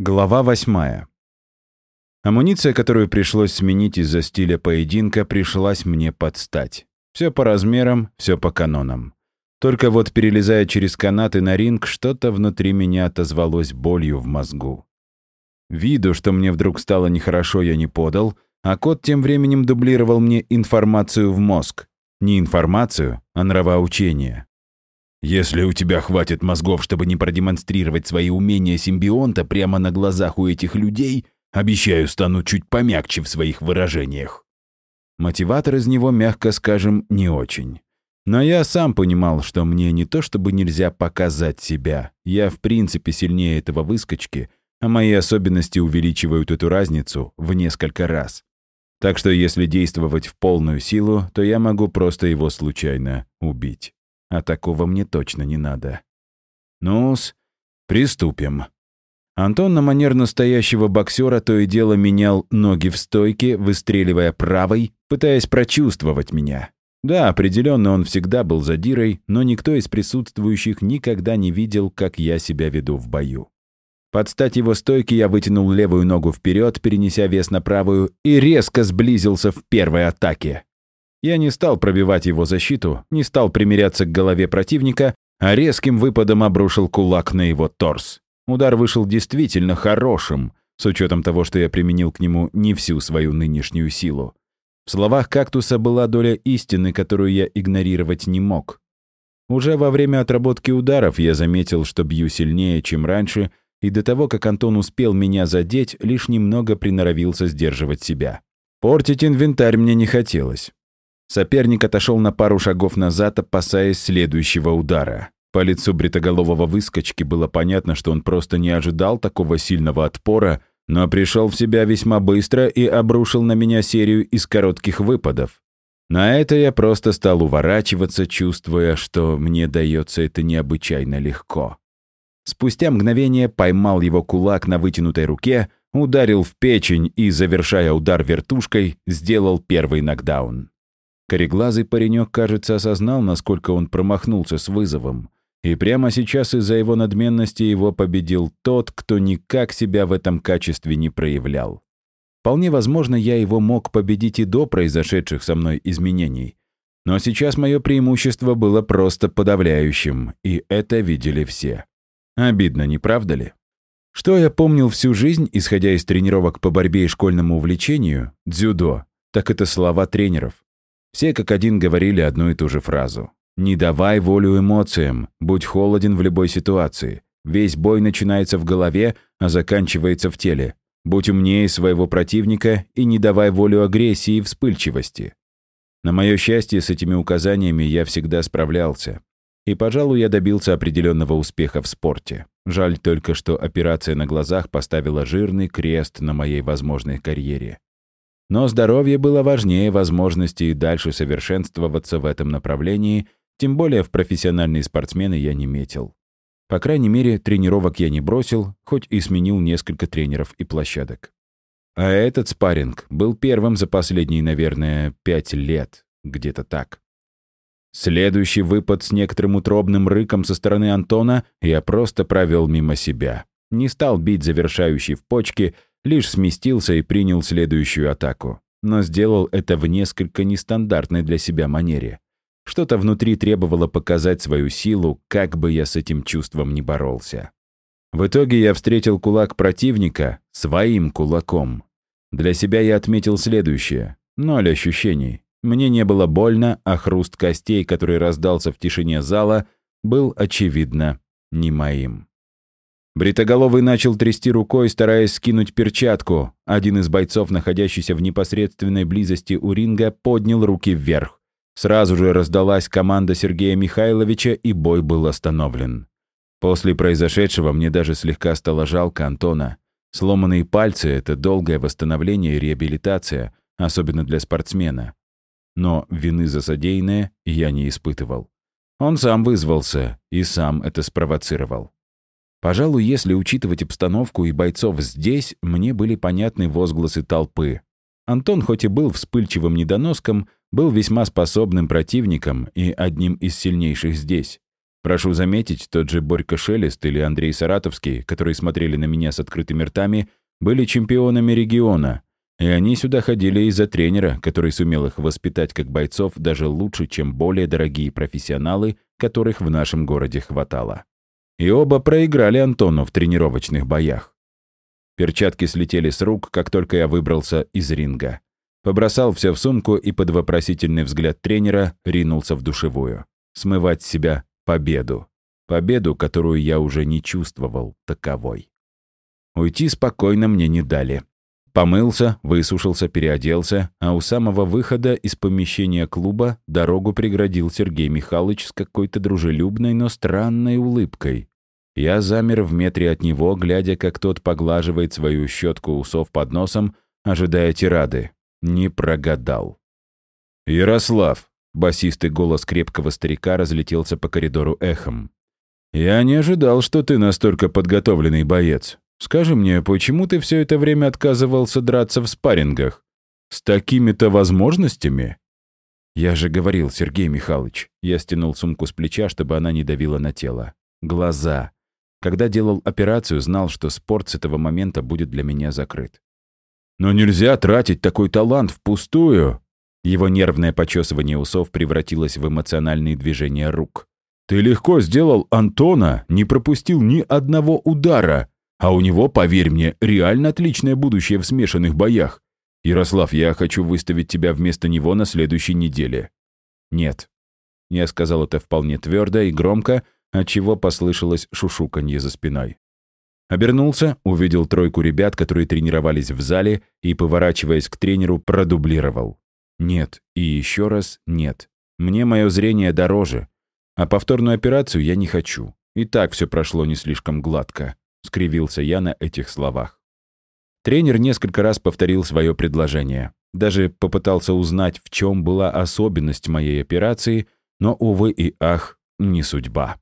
Глава восьмая. Амуниция, которую пришлось сменить из-за стиля поединка, пришлась мне под стать. Все по размерам, все по канонам. Только вот перелезая через канаты на ринг, что-то внутри меня отозвалось болью в мозгу. Виду, что мне вдруг стало нехорошо, я не подал, а кот тем временем дублировал мне информацию в мозг. Не информацию, а нравоучение. Если у тебя хватит мозгов, чтобы не продемонстрировать свои умения симбионта прямо на глазах у этих людей, обещаю, стану чуть помягче в своих выражениях. Мотиватор из него, мягко скажем, не очень. Но я сам понимал, что мне не то чтобы нельзя показать себя. Я в принципе сильнее этого выскочки, а мои особенности увеличивают эту разницу в несколько раз. Так что если действовать в полную силу, то я могу просто его случайно убить. А такого мне точно не надо. Ну-с, приступим. Антон на манер настоящего боксера то и дело менял ноги в стойке, выстреливая правой, пытаясь прочувствовать меня. Да, определенно он всегда был задирой, но никто из присутствующих никогда не видел, как я себя веду в бою. Под стать его стойке я вытянул левую ногу вперед, перенеся вес на правую, и резко сблизился в первой атаке. Я не стал пробивать его защиту, не стал примиряться к голове противника, а резким выпадом обрушил кулак на его торс. Удар вышел действительно хорошим, с учетом того, что я применил к нему не всю свою нынешнюю силу. В словах кактуса была доля истины, которую я игнорировать не мог. Уже во время отработки ударов я заметил, что бью сильнее, чем раньше, и до того, как Антон успел меня задеть, лишь немного приноровился сдерживать себя. Портить инвентарь мне не хотелось. Соперник отошел на пару шагов назад, опасаясь следующего удара. По лицу бритоголового выскочки было понятно, что он просто не ожидал такого сильного отпора, но пришел в себя весьма быстро и обрушил на меня серию из коротких выпадов. На это я просто стал уворачиваться, чувствуя, что мне дается это необычайно легко. Спустя мгновение поймал его кулак на вытянутой руке, ударил в печень и, завершая удар вертушкой, сделал первый нокдаун. Кореглазый паренек, кажется, осознал, насколько он промахнулся с вызовом. И прямо сейчас из-за его надменности его победил тот, кто никак себя в этом качестве не проявлял. Вполне возможно, я его мог победить и до произошедших со мной изменений. Но сейчас мое преимущество было просто подавляющим, и это видели все. Обидно, не правда ли? Что я помнил всю жизнь, исходя из тренировок по борьбе и школьному увлечению, дзюдо, так это слова тренеров. Все как один говорили одну и ту же фразу. «Не давай волю эмоциям, будь холоден в любой ситуации. Весь бой начинается в голове, а заканчивается в теле. Будь умнее своего противника и не давай волю агрессии и вспыльчивости». На мое счастье, с этими указаниями я всегда справлялся. И, пожалуй, я добился определенного успеха в спорте. Жаль только, что операция на глазах поставила жирный крест на моей возможной карьере. Но здоровье было важнее возможности и дальше совершенствоваться в этом направлении, тем более в профессиональные спортсмены я не метил. По крайней мере, тренировок я не бросил, хоть и сменил несколько тренеров и площадок. А этот спарринг был первым за последние, наверное, пять лет, где-то так. Следующий выпад с некоторым утробным рыком со стороны Антона я просто провел мимо себя. Не стал бить завершающий в почки, лишь сместился и принял следующую атаку. Но сделал это в несколько нестандартной для себя манере. Что-то внутри требовало показать свою силу, как бы я с этим чувством не боролся. В итоге я встретил кулак противника своим кулаком. Для себя я отметил следующее. Ноль ощущений. Мне не было больно, а хруст костей, который раздался в тишине зала, был, очевидно, не моим. Бритоголовый начал трясти рукой, стараясь скинуть перчатку. Один из бойцов, находящийся в непосредственной близости у ринга, поднял руки вверх. Сразу же раздалась команда Сергея Михайловича, и бой был остановлен. После произошедшего мне даже слегка стало жалко Антона. Сломанные пальцы — это долгое восстановление и реабилитация, особенно для спортсмена. Но вины за содеянное я не испытывал. Он сам вызвался и сам это спровоцировал. Пожалуй, если учитывать обстановку и бойцов здесь, мне были понятны возгласы толпы. Антон, хоть и был вспыльчивым недоноском, был весьма способным противником и одним из сильнейших здесь. Прошу заметить, тот же Борька Шелест или Андрей Саратовский, которые смотрели на меня с открытыми ртами, были чемпионами региона, и они сюда ходили из-за тренера, который сумел их воспитать как бойцов даже лучше, чем более дорогие профессионалы, которых в нашем городе хватало. И оба проиграли Антону в тренировочных боях. Перчатки слетели с рук, как только я выбрался из ринга. Побросал все в сумку и под вопросительный взгляд тренера ринулся в душевую. Смывать с себя победу. Победу, которую я уже не чувствовал таковой. Уйти спокойно мне не дали. Помылся, высушился, переоделся, а у самого выхода из помещения клуба дорогу преградил Сергей Михайлович с какой-то дружелюбной, но странной улыбкой. Я замер в метре от него, глядя, как тот поглаживает свою щетку усов под носом, ожидая тирады. Не прогадал. «Ярослав!» — басистый голос крепкого старика разлетелся по коридору эхом. «Я не ожидал, что ты настолько подготовленный боец. Скажи мне, почему ты все это время отказывался драться в спаррингах? С такими-то возможностями?» «Я же говорил, Сергей Михайлович». Я стянул сумку с плеча, чтобы она не давила на тело. «Глаза. Когда делал операцию, знал, что спорт с этого момента будет для меня закрыт. Но нельзя тратить такой талант впустую. Его нервное почесывание усов превратилось в эмоциональные движения рук. Ты легко сделал Антона, не пропустил ни одного удара. А у него, поверь мне, реально отличное будущее в смешанных боях. Ярослав, я хочу выставить тебя вместо него на следующей неделе. Нет. Я сказал это вполне твердо и громко, отчего послышалось шушуканье за спиной. Обернулся, увидел тройку ребят, которые тренировались в зале, и, поворачиваясь к тренеру, продублировал. «Нет, и еще раз нет. Мне мое зрение дороже. А повторную операцию я не хочу. И так все прошло не слишком гладко», — скривился я на этих словах. Тренер несколько раз повторил свое предложение. Даже попытался узнать, в чем была особенность моей операции, но, увы и ах, не судьба.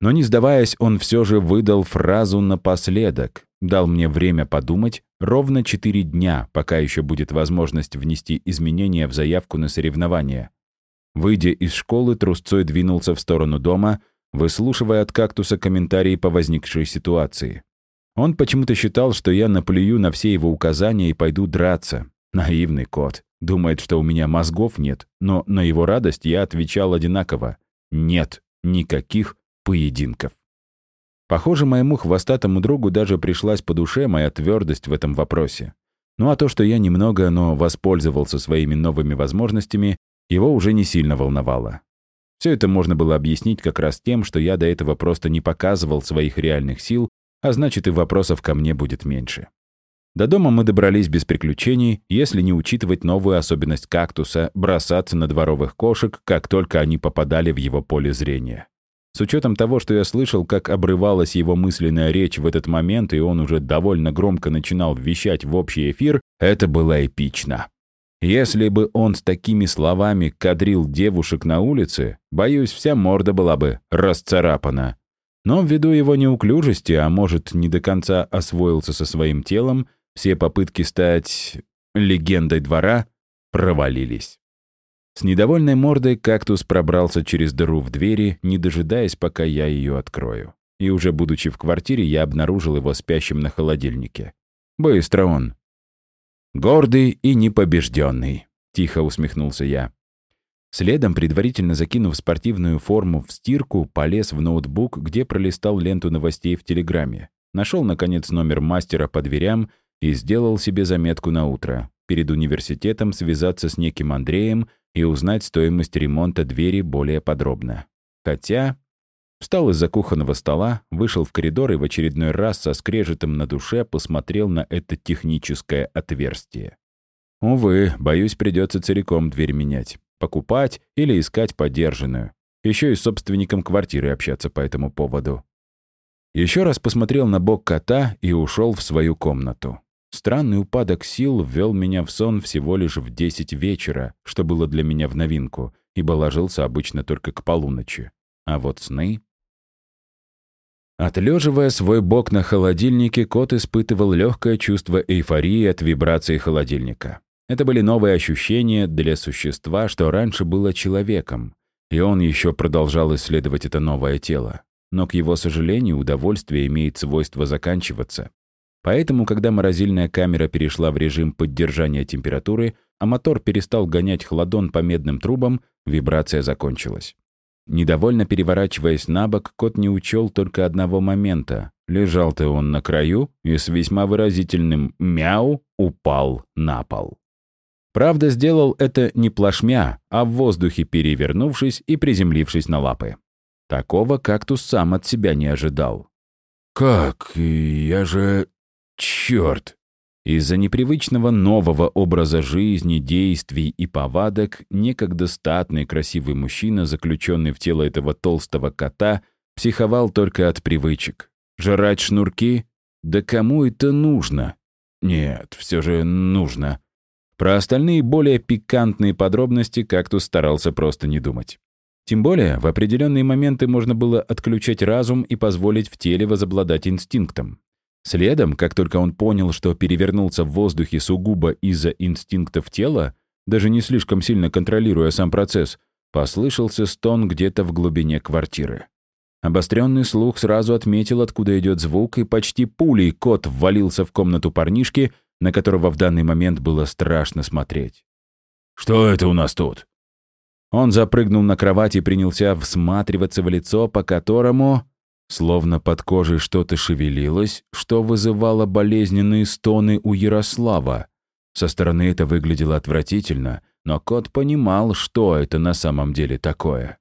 Но не сдаваясь, он все же выдал фразу напоследок, дал мне время подумать, ровно четыре дня, пока еще будет возможность внести изменения в заявку на соревнования. Выйдя из школы, трусцой двинулся в сторону дома, выслушивая от кактуса комментарии по возникшей ситуации. Он почему-то считал, что я наплюю на все его указания и пойду драться. Наивный кот. Думает, что у меня мозгов нет, но на его радость я отвечал одинаково. Нет никаких поединков. Похоже, моему хвостатому другу даже пришлась по душе моя твердость в этом вопросе. Ну а то, что я немного, но воспользовался своими новыми возможностями, его уже не сильно волновало. Все это можно было объяснить как раз тем, что я до этого просто не показывал своих реальных сил, а значит и вопросов ко мне будет меньше. До дома мы добрались без приключений, если не учитывать новую особенность кактуса — бросаться на дворовых кошек, как только они попадали в его поле зрения. С учетом того, что я слышал, как обрывалась его мысленная речь в этот момент, и он уже довольно громко начинал вещать в общий эфир, это было эпично. Если бы он с такими словами кадрил девушек на улице, боюсь, вся морда была бы расцарапана. Но ввиду его неуклюжести, а может, не до конца освоился со своим телом, все попытки стать легендой двора провалились. С недовольной мордой кактус пробрался через дыру в двери, не дожидаясь, пока я ее открою. И уже будучи в квартире, я обнаружил его спящим на холодильнике. Быстро он. «Гордый и непобежденный», — тихо усмехнулся я. Следом, предварительно закинув спортивную форму в стирку, полез в ноутбук, где пролистал ленту новостей в Телеграме. Нашел, наконец, номер мастера по дверям и сделал себе заметку на утро. Перед университетом связаться с неким Андреем и узнать стоимость ремонта двери более подробно. Хотя... Встал из-за кухонного стола, вышел в коридор и в очередной раз со скрежетом на душе посмотрел на это техническое отверстие. Увы, боюсь, придется целиком дверь менять. Покупать или искать подержанную. Еще и с собственником квартиры общаться по этому поводу. Еще раз посмотрел на бок кота и ушел в свою комнату. Странный упадок сил ввел меня в сон всего лишь в 10 вечера, что было для меня в новинку, ибо ложился обычно только к полуночи. А вот сны... Отлеживая свой бок на холодильнике, кот испытывал легкое чувство эйфории от вибрации холодильника. Это были новые ощущения для существа, что раньше было человеком. И он еще продолжал исследовать это новое тело. Но, к его сожалению, удовольствие имеет свойство заканчиваться. Поэтому, когда морозильная камера перешла в режим поддержания температуры, а мотор перестал гонять хладон по медным трубам, вибрация закончилась. Недовольно переворачиваясь на бок, кот не учел только одного момента. Лежал-то он на краю и с весьма выразительным «мяу» упал на пол. Правда, сделал это не плашмя, а в воздухе перевернувшись и приземлившись на лапы. Такого кактус сам от себя не ожидал. «Как? Я же... Черт!» Из-за непривычного нового образа жизни, действий и повадок некогда статный красивый мужчина, заключенный в тело этого толстого кота, психовал только от привычек. Жрать шнурки? Да кому это нужно? Нет, все же нужно. Про остальные более пикантные подробности кактус старался просто не думать. Тем более, в определенные моменты можно было отключать разум и позволить в теле возобладать инстинктом. Следом, как только он понял, что перевернулся в воздухе сугубо из-за инстинктов тела, даже не слишком сильно контролируя сам процесс, послышался стон где-то в глубине квартиры. Обостренный слух сразу отметил, откуда идет звук, и почти пулей кот ввалился в комнату парнишки, на которого в данный момент было страшно смотреть. «Что это у нас тут?» Он запрыгнул на кровать и принялся всматриваться в лицо, по которому Словно под кожей что-то шевелилось, что вызывало болезненные стоны у Ярослава. Со стороны это выглядело отвратительно, но кот понимал, что это на самом деле такое.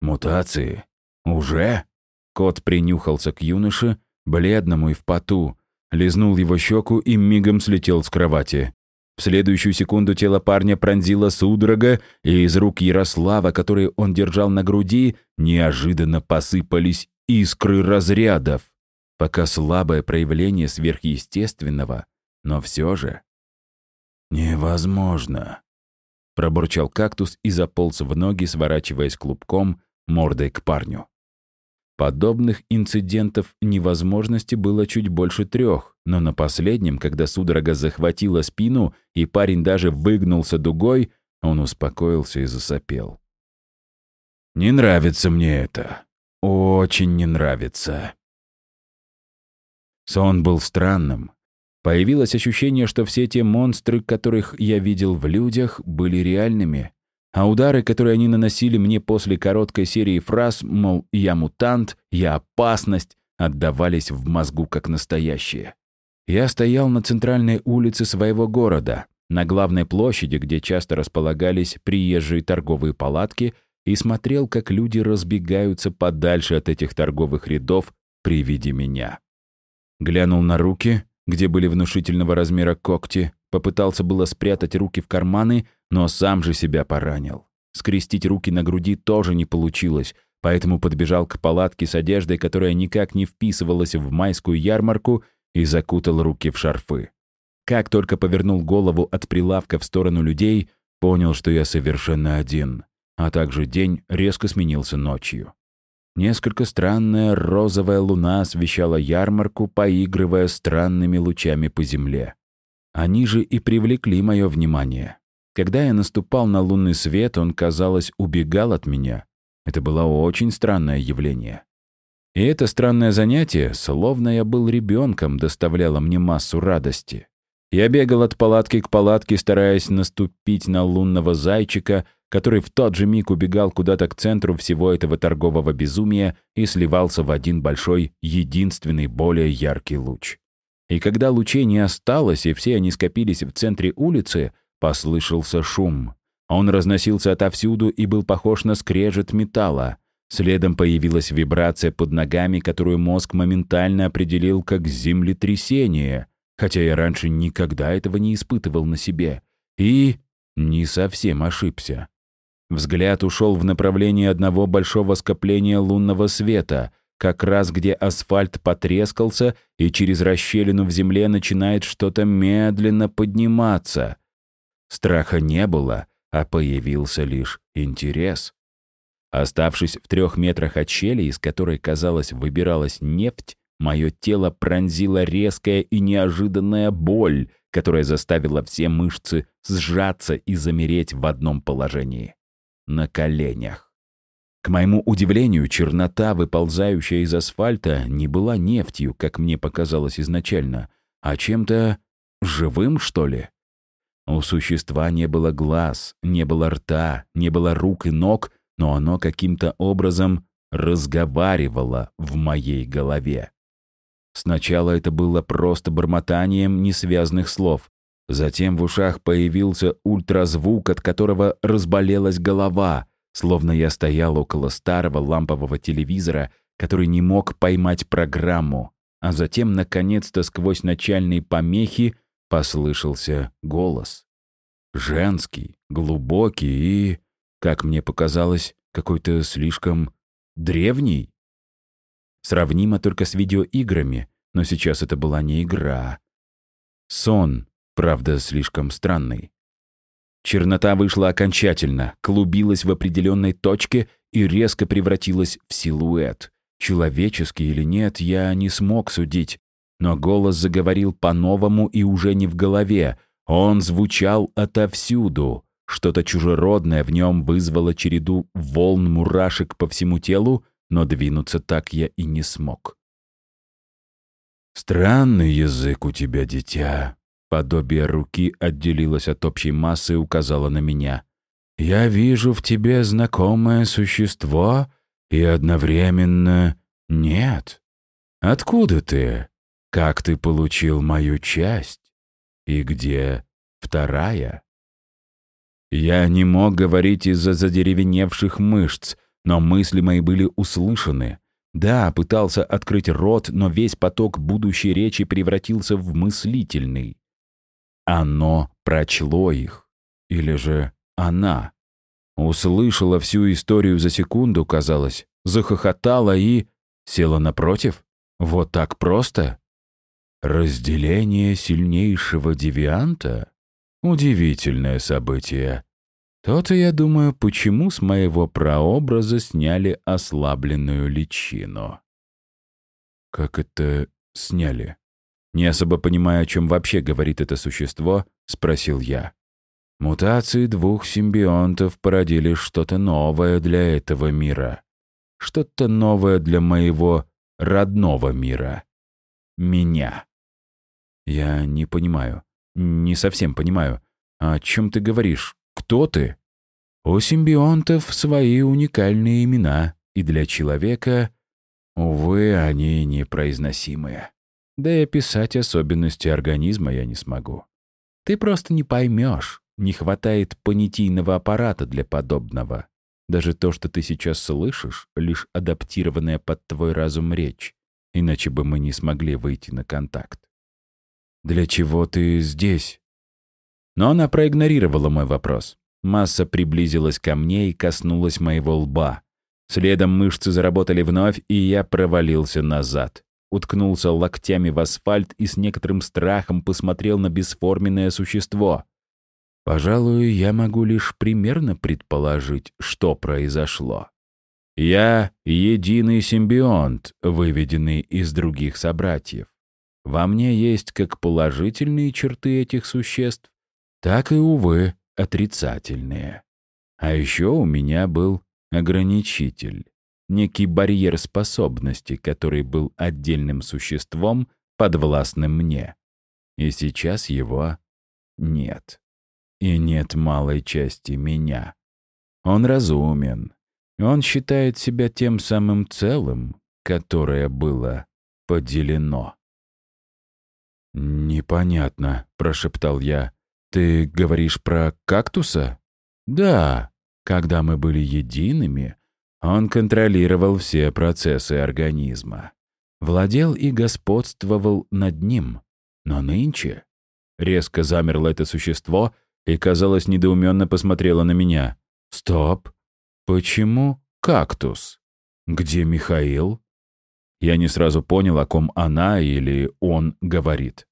«Мутации? Уже?» Кот принюхался к юноше, бледному и в поту, лизнул его щеку и мигом слетел с кровати. В следующую секунду тело парня пронзило судорога, и из рук Ярослава, которые он держал на груди, неожиданно посыпались искры разрядов. Пока слабое проявление сверхъестественного, но все же... «Невозможно», — пробурчал кактус и заполз в ноги, сворачиваясь клубком, мордой к парню. Подобных инцидентов невозможности было чуть больше трех, но на последнем, когда судорога захватила спину и парень даже выгнулся дугой, он успокоился и засопел. «Не нравится мне это», очень не нравится. Сон был странным. Появилось ощущение, что все те монстры, которых я видел в людях, были реальными, а удары, которые они наносили мне после короткой серии фраз, мол, «я мутант», «я опасность», отдавались в мозгу как настоящие. Я стоял на центральной улице своего города, на главной площади, где часто располагались приезжие торговые палатки — и смотрел, как люди разбегаются подальше от этих торговых рядов при виде меня. Глянул на руки, где были внушительного размера когти, попытался было спрятать руки в карманы, но сам же себя поранил. Скрестить руки на груди тоже не получилось, поэтому подбежал к палатке с одеждой, которая никак не вписывалась в майскую ярмарку, и закутал руки в шарфы. Как только повернул голову от прилавка в сторону людей, понял, что я совершенно один а также день резко сменился ночью. Несколько странная розовая луна освещала ярмарку, поигрывая странными лучами по земле. Они же и привлекли мое внимание. Когда я наступал на лунный свет, он, казалось, убегал от меня. Это было очень странное явление. И это странное занятие, словно я был ребенком, доставляло мне массу радости. Я бегал от палатки к палатке, стараясь наступить на лунного зайчика, который в тот же миг убегал куда-то к центру всего этого торгового безумия и сливался в один большой, единственный, более яркий луч. И когда лучей не осталось, и все они скопились в центре улицы, послышался шум. Он разносился отовсюду и был похож на скрежет металла. Следом появилась вибрация под ногами, которую мозг моментально определил как землетрясение, хотя я раньше никогда этого не испытывал на себе. И не совсем ошибся. Взгляд ушел в направлении одного большого скопления лунного света, как раз где асфальт потрескался и через расщелину в земле начинает что-то медленно подниматься. Страха не было, а появился лишь интерес. Оставшись в трех метрах от щели, из которой, казалось, выбиралась нефть, мое тело пронзила резкая и неожиданная боль, которая заставила все мышцы сжаться и замереть в одном положении на коленях. К моему удивлению, чернота, выползающая из асфальта, не была нефтью, как мне показалось изначально, а чем-то живым, что ли. У существа не было глаз, не было рта, не было рук и ног, но оно каким-то образом разговаривало в моей голове. Сначала это было просто бормотанием несвязных слов. Затем в ушах появился ультразвук, от которого разболелась голова, словно я стоял около старого лампового телевизора, который не мог поймать программу. А затем, наконец-то, сквозь начальные помехи послышался голос. Женский, глубокий и, как мне показалось, какой-то слишком древний. Сравнимо только с видеоиграми, но сейчас это была не игра. Сон, правда, слишком странный. Чернота вышла окончательно, клубилась в определенной точке и резко превратилась в силуэт. Человеческий или нет, я не смог судить. Но голос заговорил по-новому и уже не в голове. Он звучал отовсюду. Что-то чужеродное в нем вызвало череду волн мурашек по всему телу, но двинуться так я и не смог. «Странный язык у тебя, дитя», Подобие руки отделилось от общей массы и указало на меня. «Я вижу в тебе знакомое существо и одновременно нет. Откуда ты? Как ты получил мою часть? И где вторая?» Я не мог говорить из-за задеревеневших мышц, но мысли мои были услышаны. Да, пытался открыть рот, но весь поток будущей речи превратился в мыслительный. Оно прочло их. Или же она. Услышала всю историю за секунду, казалось, захохотала и... Села напротив? Вот так просто? Разделение сильнейшего девианта? Удивительное событие. То-то, я думаю, почему с моего прообраза сняли ослабленную личину. Как это сняли? Не особо понимая, о чем вообще говорит это существо, спросил я. Мутации двух симбионтов породили что-то новое для этого мира. Что-то новое для моего родного мира. Меня. Я не понимаю. Не совсем понимаю. О чем ты говоришь? Кто ты? У симбионтов свои уникальные имена, и для человека, увы, они непроизносимые. Да и описать особенности организма я не смогу. Ты просто не поймешь. Не хватает понятийного аппарата для подобного. Даже то, что ты сейчас слышишь, лишь адаптированная под твой разум речь. Иначе бы мы не смогли выйти на контакт. «Для чего ты здесь?» Но она проигнорировала мой вопрос. Масса приблизилась ко мне и коснулась моего лба. Следом мышцы заработали вновь, и я провалился назад уткнулся локтями в асфальт и с некоторым страхом посмотрел на бесформенное существо. Пожалуй, я могу лишь примерно предположить, что произошло. Я — единый симбионт, выведенный из других собратьев. Во мне есть как положительные черты этих существ, так и, увы, отрицательные. А еще у меня был ограничитель некий барьер способности, который был отдельным существом, подвластным мне. И сейчас его нет. И нет малой части меня. Он разумен. Он считает себя тем самым целым, которое было поделено. «Непонятно», — прошептал я. «Ты говоришь про кактуса?» «Да. Когда мы были едиными, он контролировал все процессы организма. Владел и господствовал над ним. Но нынче... Резко замерло это существо и, казалось, недоуменно посмотрело на меня. «Стоп! Почему кактус? Где Михаил?» Я не сразу понял, о ком она или он говорит.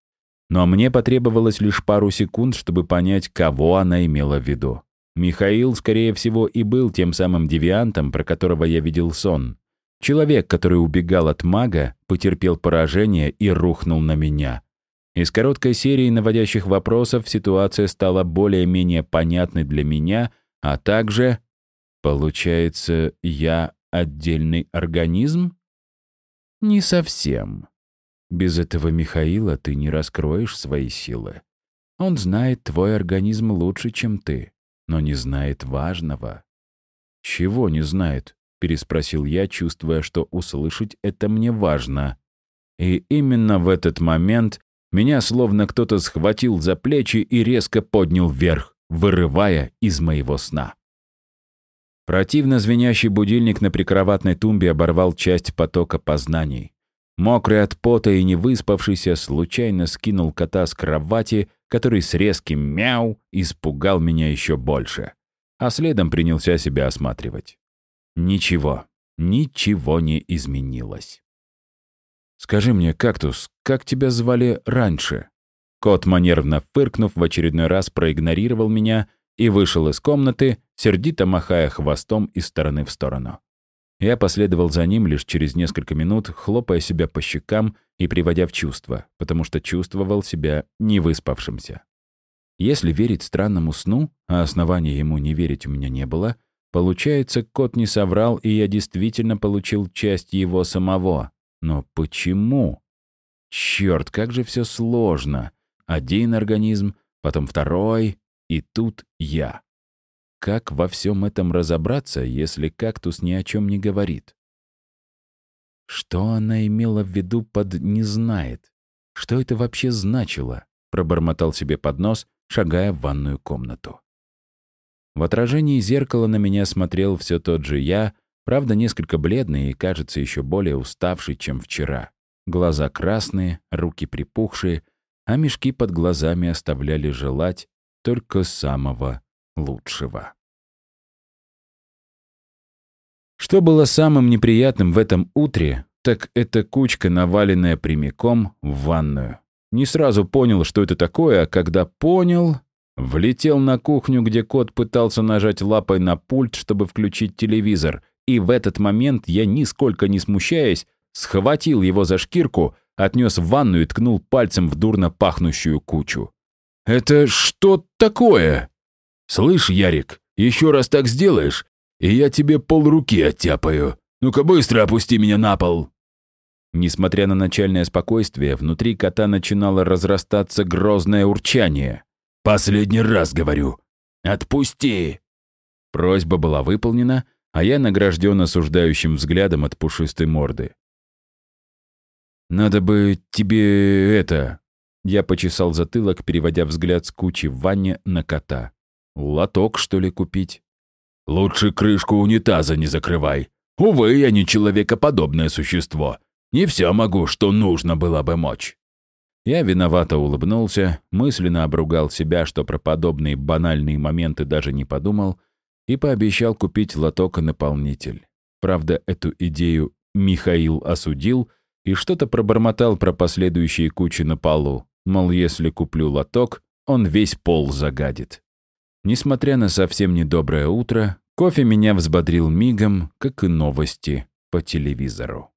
Но мне потребовалось лишь пару секунд, чтобы понять, кого она имела в виду. Михаил, скорее всего, и был тем самым девиантом, про которого я видел сон. Человек, который убегал от мага, потерпел поражение и рухнул на меня. Из короткой серии наводящих вопросов ситуация стала более-менее понятной для меня, а также... Получается, я отдельный организм? Не совсем. Без этого Михаила ты не раскроешь свои силы. Он знает твой организм лучше, чем ты, но не знает важного. Чего не знает? Переспросил я, чувствуя, что услышать это мне важно. И именно в этот момент меня словно кто-то схватил за плечи и резко поднял вверх, вырывая из моего сна. Противно звенящий будильник на прикроватной тумбе оборвал часть потока познаний. Мокрый от пота и не выспавшийся случайно скинул кота с кровати, который с резким мяу испугал меня еще больше. А следом принялся себя осматривать. Ничего, ничего не изменилось. «Скажи мне, кактус, как тебя звали раньше?» Кот, манерно фыркнув, в очередной раз проигнорировал меня и вышел из комнаты, сердито махая хвостом из стороны в сторону. Я последовал за ним лишь через несколько минут, хлопая себя по щекам и приводя в чувство, потому что чувствовал себя невыспавшимся. Если верить странному сну, а основания ему не верить у меня не было, получается, кот не соврал, и я действительно получил часть его самого. Но почему? Черт, как же все сложно. Один организм, потом второй, и тут я. Как во всем этом разобраться, если кактус ни о чем не говорит? Что она имела в виду под «не знает»? Что это вообще значило? Пробормотал себе под нос, шагая в ванную комнату. В отражении зеркала на меня смотрел все тот же я, правда, несколько бледный и, кажется, еще более уставший, чем вчера. Глаза красные, руки припухшие, а мешки под глазами оставляли желать, только самого лучшего. Что было самым неприятным в этом утре, так это кучка, наваленная прямиком в ванную. Не сразу понял, что это такое, а когда понял, влетел на кухню, где кот пытался нажать лапой на пульт, чтобы включить телевизор, и в этот момент я, нисколько не смущаясь, схватил его за шкирку, отнес в ванну и ткнул пальцем в дурно пахнущую кучу. «Это что такое?» «Слышь, Ярик, еще раз так сделаешь, и я тебе полруки оттяпаю. Ну-ка быстро опусти меня на пол!» Несмотря на начальное спокойствие, внутри кота начинало разрастаться грозное урчание. «Последний раз говорю! Отпусти!» Просьба была выполнена, а я награжден осуждающим взглядом от пушистой морды. «Надо бы тебе это...» Я почесал затылок, переводя взгляд с кучи в ванне на кота. «Лоток, что ли, купить?» «Лучше крышку унитаза не закрывай. Увы, я не человекоподобное существо. Не все могу, что нужно было бы мочь». Я виновато улыбнулся, мысленно обругал себя, что про подобные банальные моменты даже не подумал, и пообещал купить лоток-наполнитель. Правда, эту идею Михаил осудил и что-то пробормотал про последующие кучи на полу. Мол, если куплю лоток, он весь пол загадит. Несмотря на совсем недоброе утро, кофе меня взбодрил мигом, как и новости по телевизору.